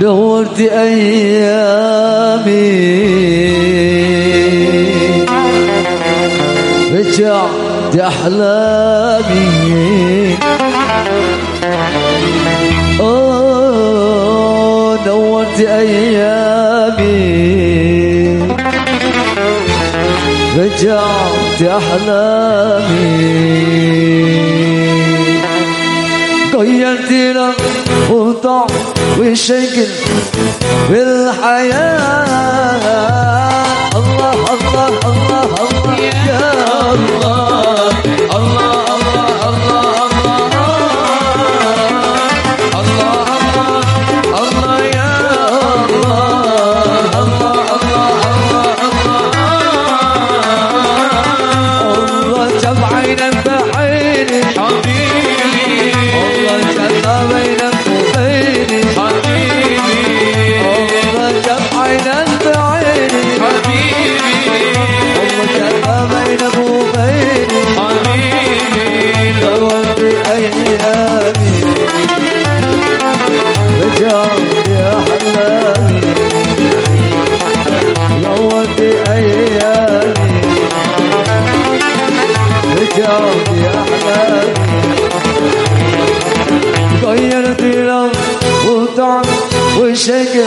دورت أيامي. رجع وعد أحلامي. آه نورت أيامي. رجعت أحلامي. غيرت لك وطعم وشكل بالحياة أيامي رجعت نورت أيامي. رجعت يا حلامي غيرت وطعم وشكل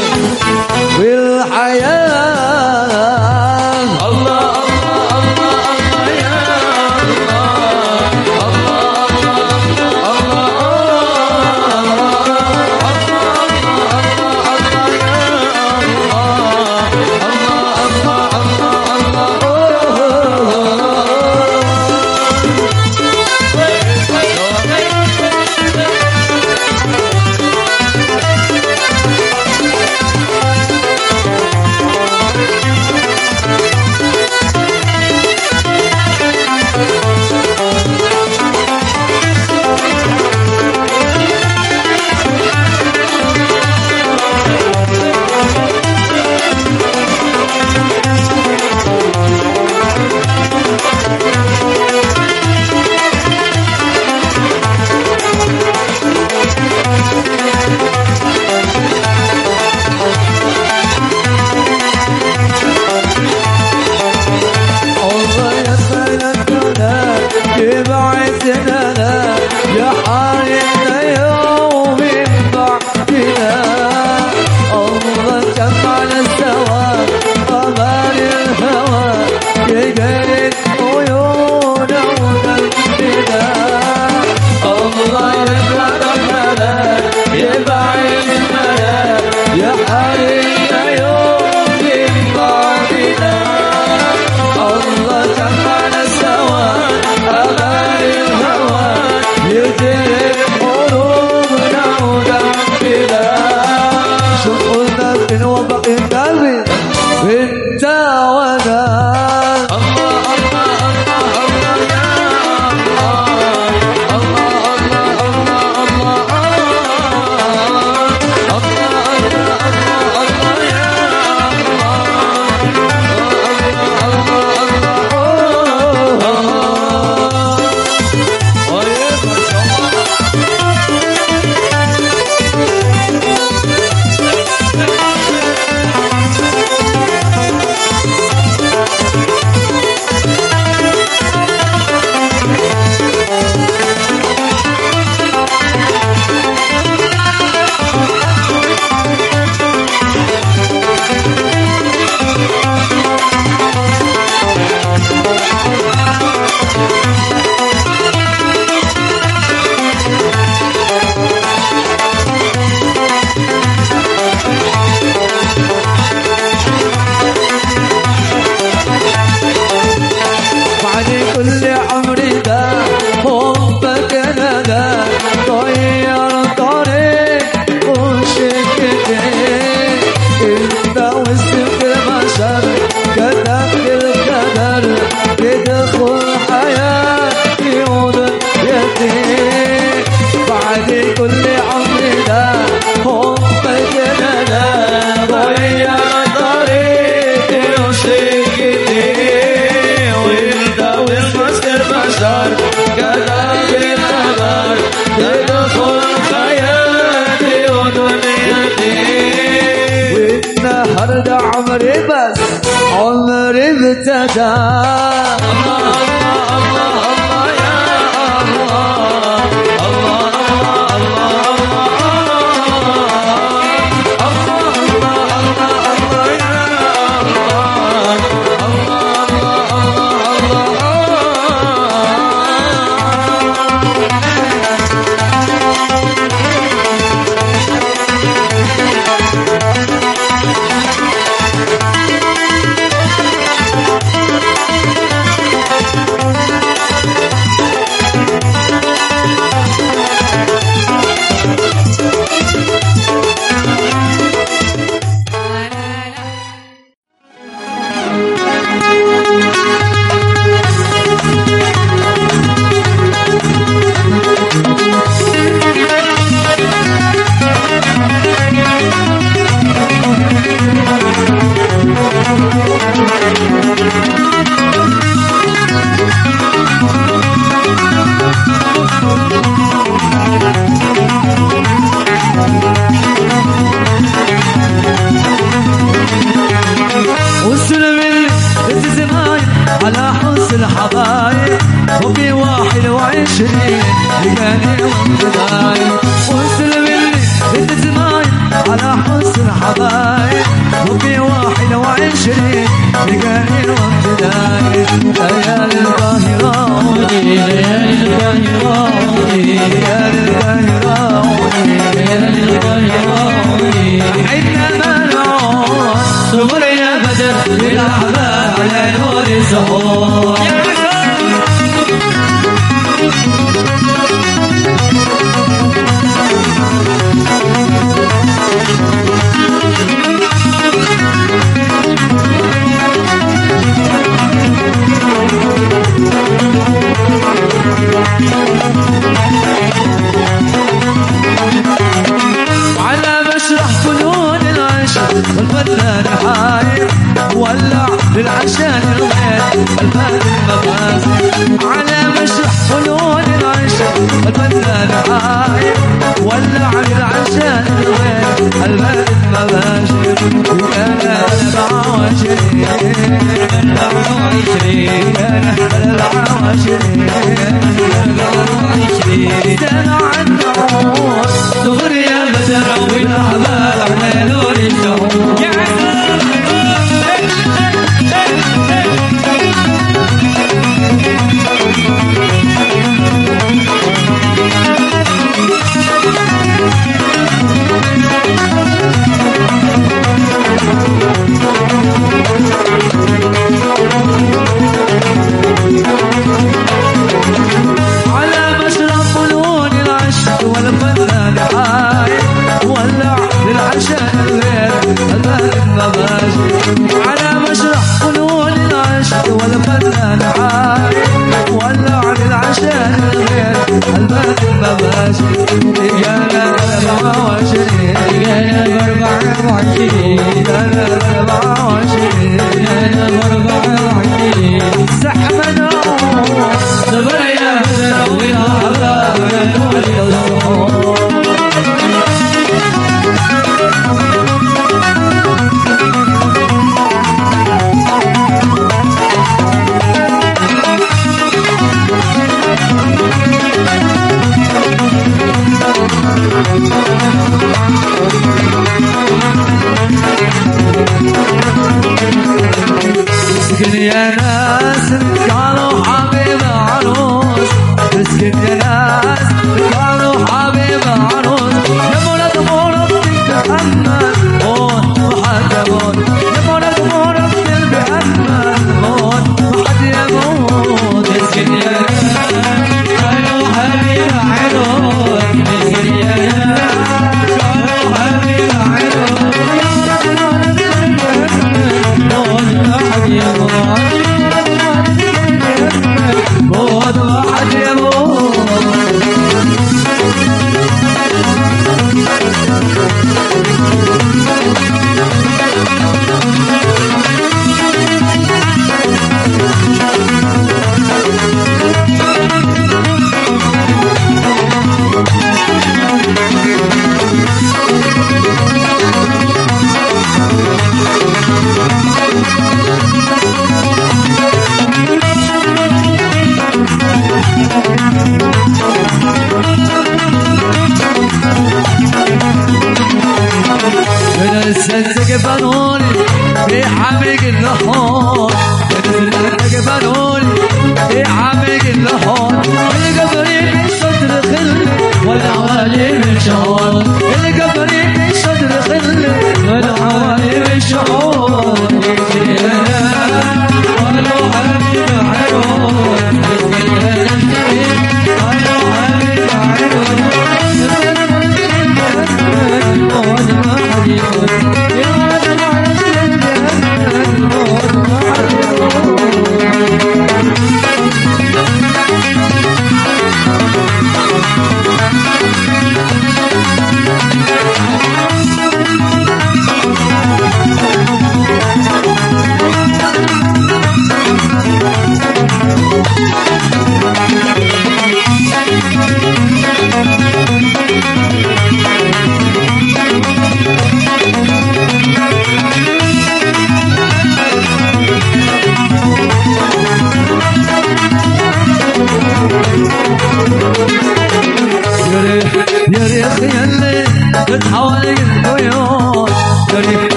राजा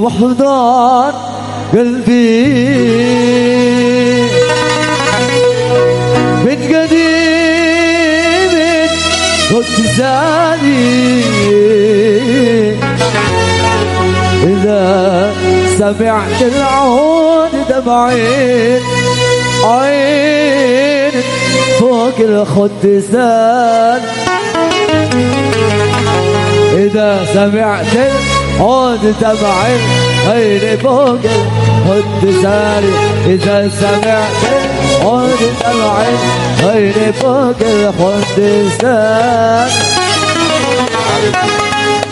وحضان قلبي. من قديم وابتسامي إذا سمعت العود دمعين عين فوق الخدسان إذا سمعت العود دمع غير فوق الخدسان إذا سمعت العود دمع غير فوق الخدسان قلبه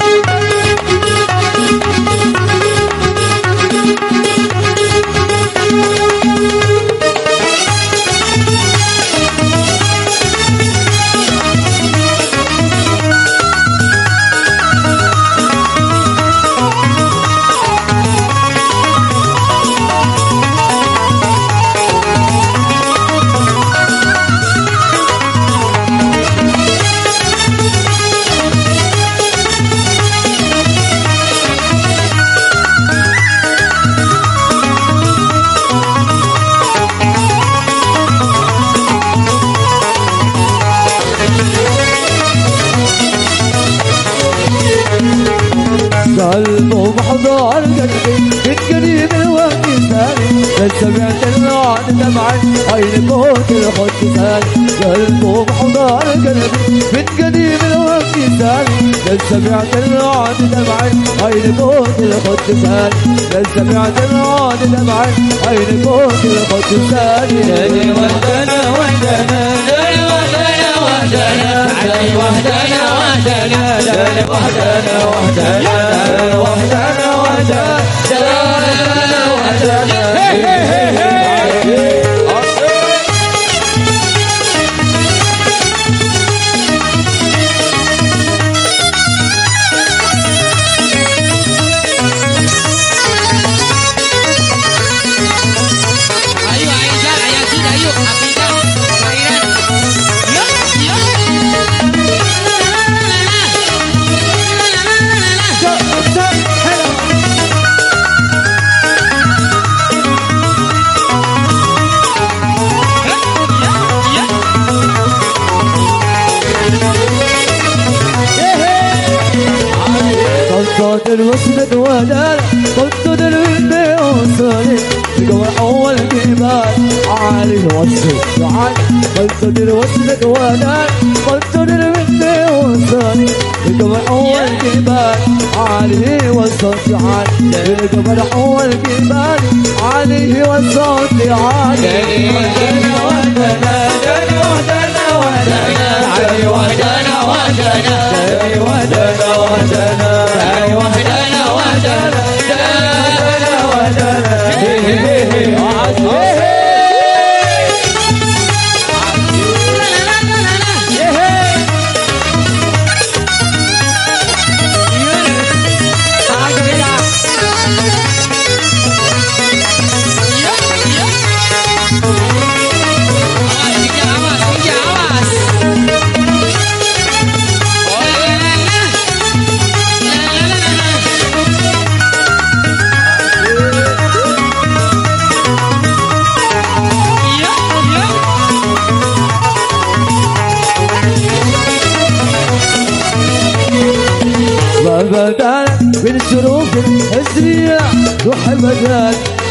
سمعت الرعد دمع عين فوق الخد ثاني قلبه محضر قلبي من قريب الوقت الثاني بس سمعت الرعد دمع عين فوق الخد ثاني بس سمعت الرعد دمع عين فوق الخد ثاني دني وحدنا وحدنا دني وحدنا وحدنا علي وحدنا وحدنا دني وحدنا وحدنا وحدنا وحدنا دني وحدنا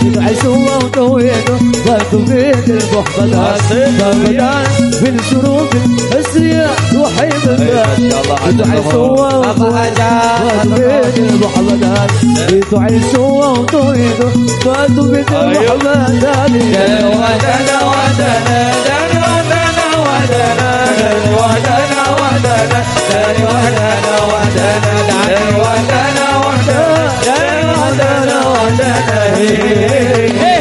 العشوة وتويته وتوبيت المحفظات فبدان من شروق السريع وحي بالبلاد العشوة وتوبيت المحفظات بيتو عشوة وتويته وتوبيت المحفظات يا وطنا وطنا وطنا وطنا وطنا وطنا وطنا وطنا وطنا चल रहे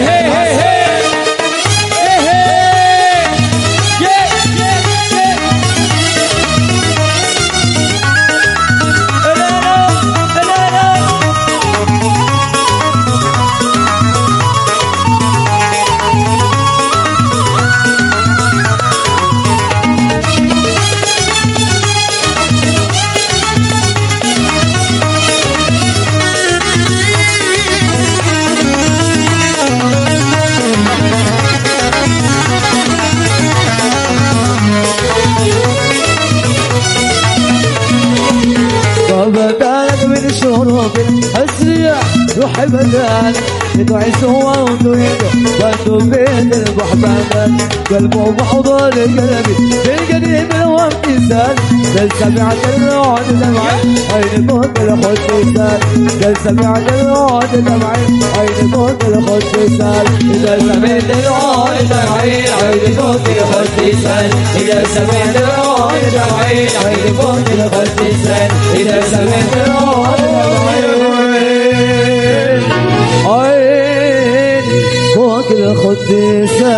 حبابك تعيش وتريد بين البحبابك قلبه بحضور قلبي بالقديم وامتثال بل سمعت الرعد دمعي عيني موت الحب سال بل سمعت الرعد دمعي عين موت الحب سال إذا سمعت الرعد دمعي عين موت الحب سال إذا سمعت الرعد دمعي عين موت الحب سال إذا سمعت الرعد دمعي القديسة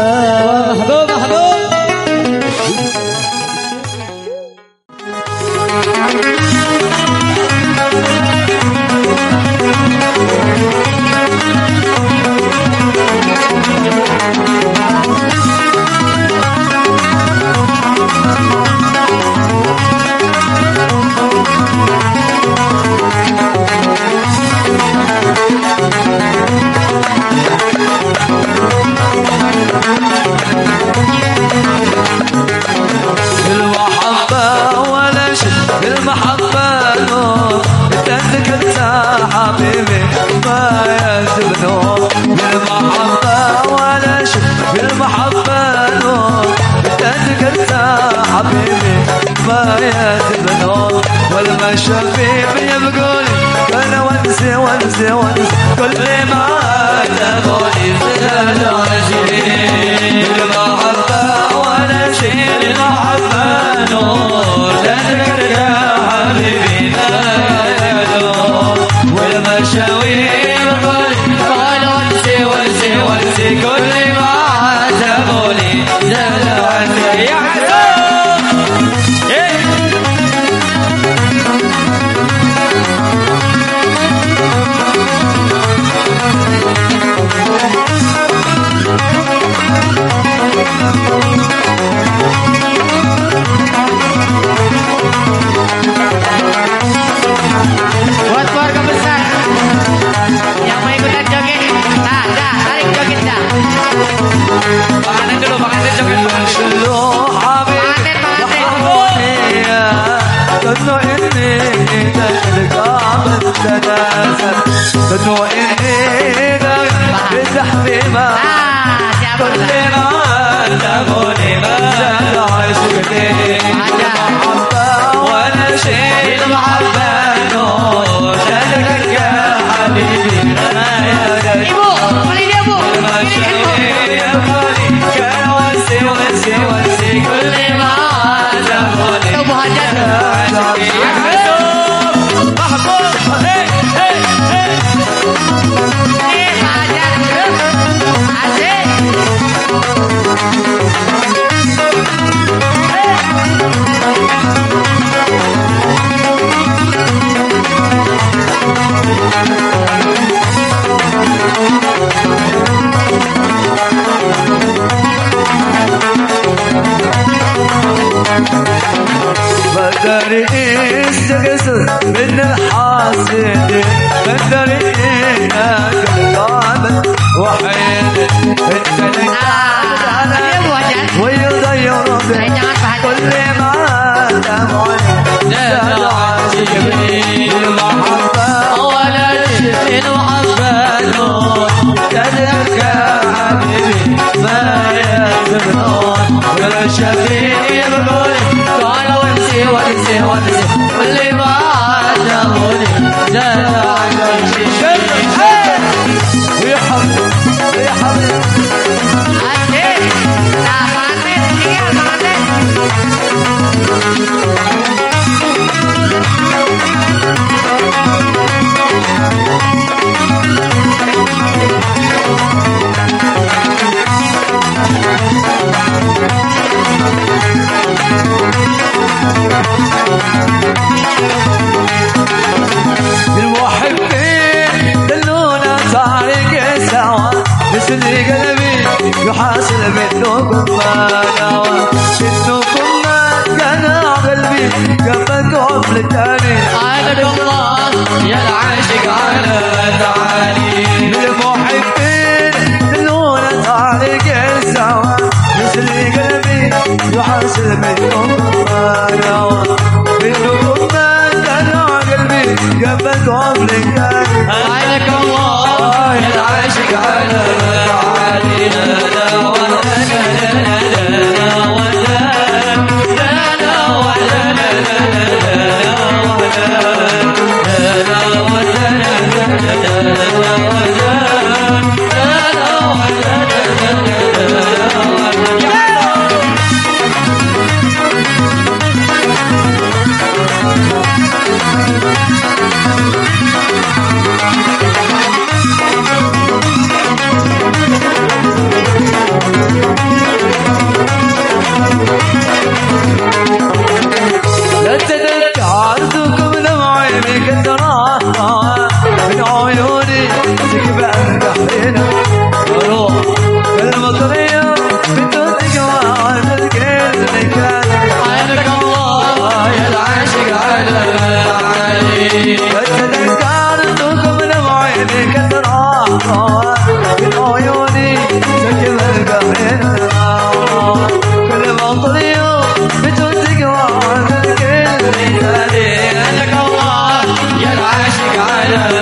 I should've Geile.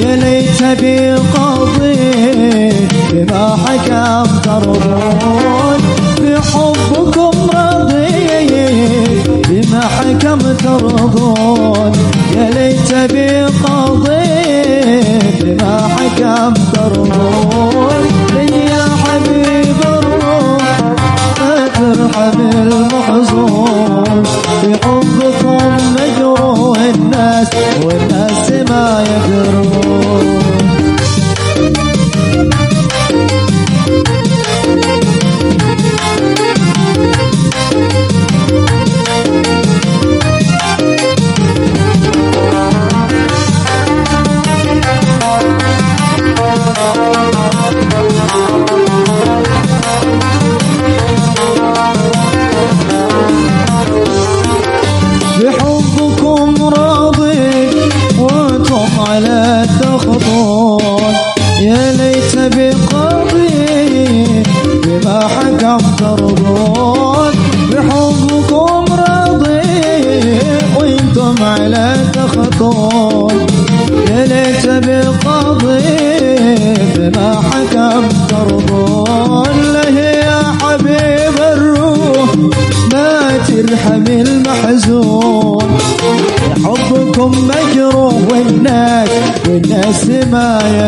يا ليت بقضيه بما حكى الضربون بحبكم رضيت بما حكم ترضون يا ليت بقضيه بما حكم ترضون يا حبيب الروح ترحم المحزون بحبكم مجروح الناس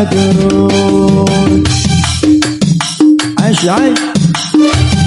garoto. Ai, ai.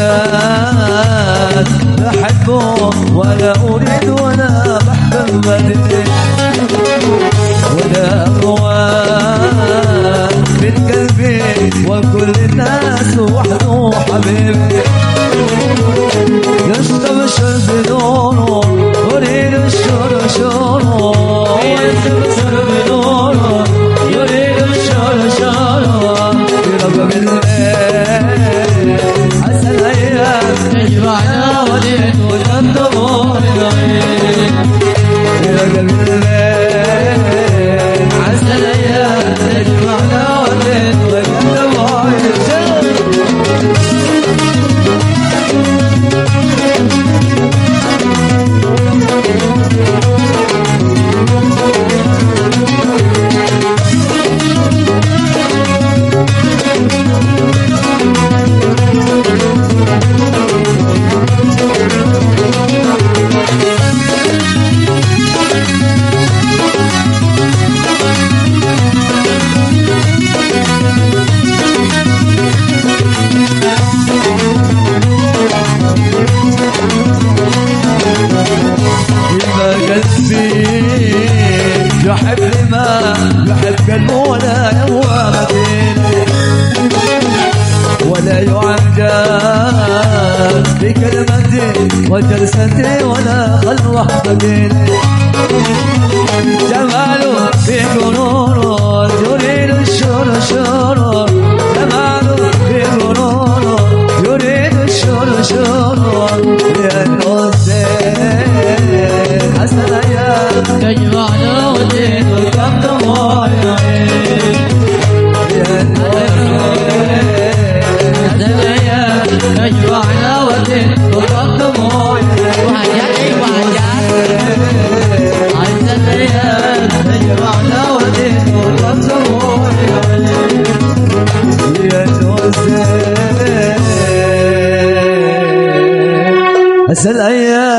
الناس بحبه ولا أريد ولا بحب ولا أقوال من قلبي وكل الناس وحده حبيبي حياتي ولا خل وحدك جماله في جنونه يريد الشر الشر جماله في جنونه يريد الشر الشر زل أيام